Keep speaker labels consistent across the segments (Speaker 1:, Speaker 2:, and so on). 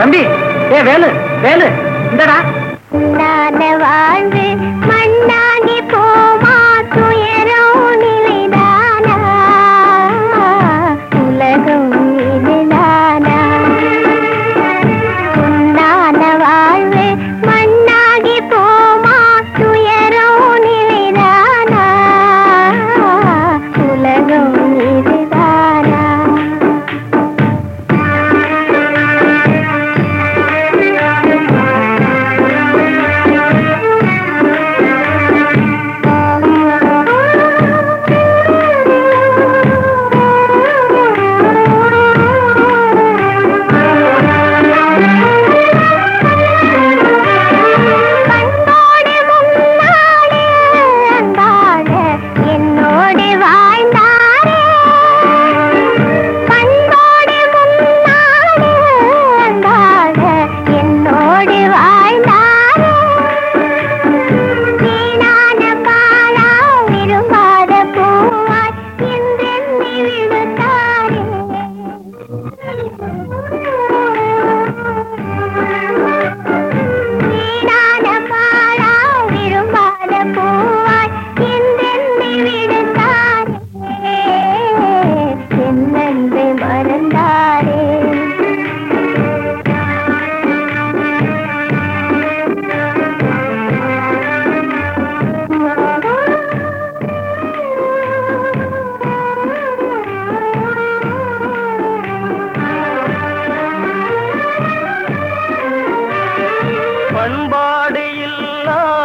Speaker 1: தம்பி ஏ வேலு வேலு இந்தடா.
Speaker 2: உண்டான வாழ்வு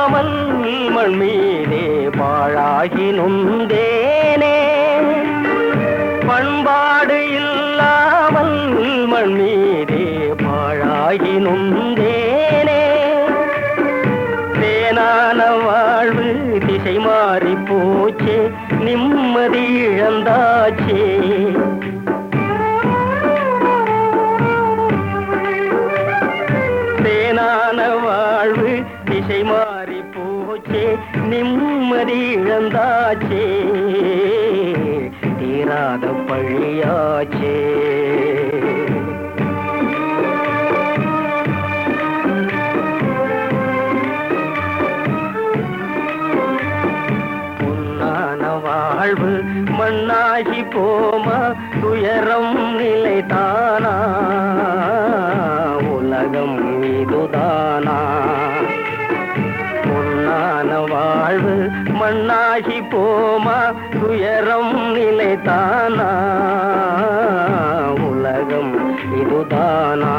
Speaker 3: இல்லாமல் மண் மீதே பாழாகி நொந்தேனே பண்பாடு இல்லாமல் மண் மீதே பாழாகி நொந்தேனே தேனான வாழ்வு திசை மாறி போச்சே நிம்மதி இழந்தாச்சே. தேனான வாழ்வு திசை மாறி போச்சே நிம்மதி இழந்தாச்சே தீராத பழியாச்சே. வாழ்வு மண்ணாகி போமா துயரம் நிலைதானா? உலகம் இதுதானா பொன்னான வாழ்வு மண்ணாகி போமா? துயரம் நிலைத்தானா உலகம் இதுதானா?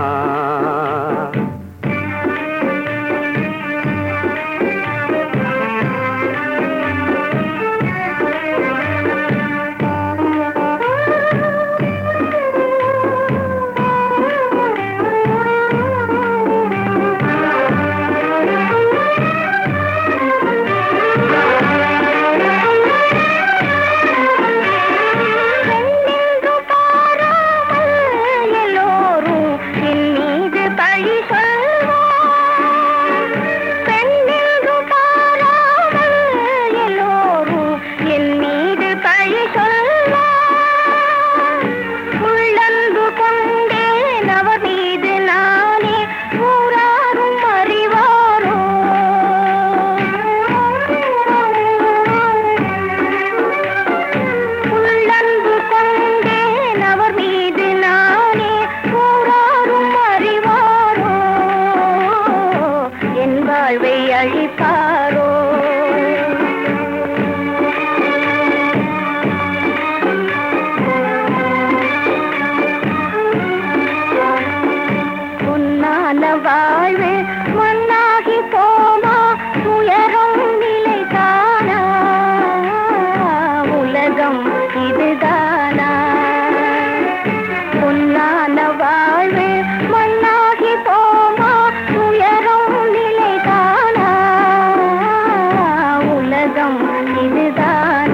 Speaker 2: गम निदान